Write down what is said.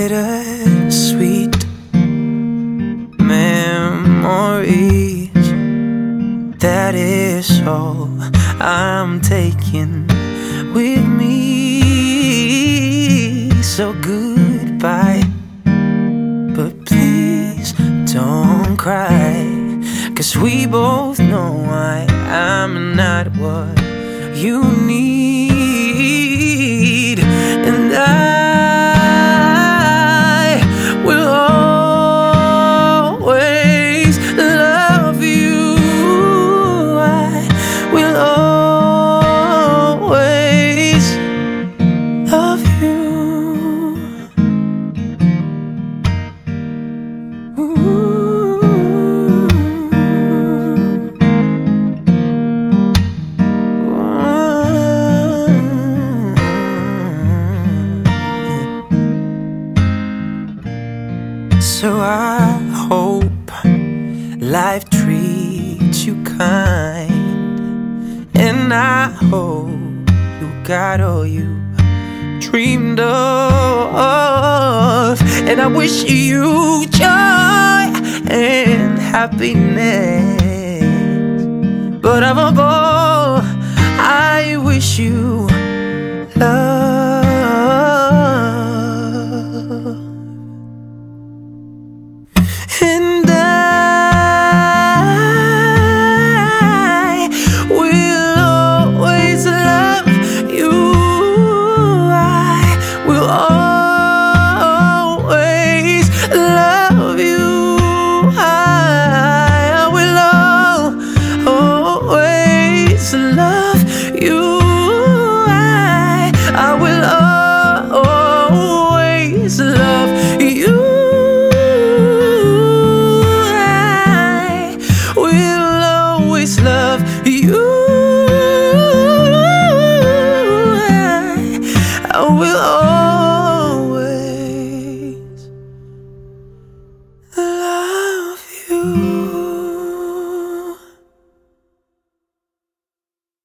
Bittersweet memories. That is all I'm taking with me. So goodbye. But please don't cry. Cause we both know I am not what you need. And I So I hope life treats you kind, and I hope you got all you dreamed of, and I wish you joy and happiness. But I'm a all, you. I, I will always love you. I will always love you. I, I will always love you.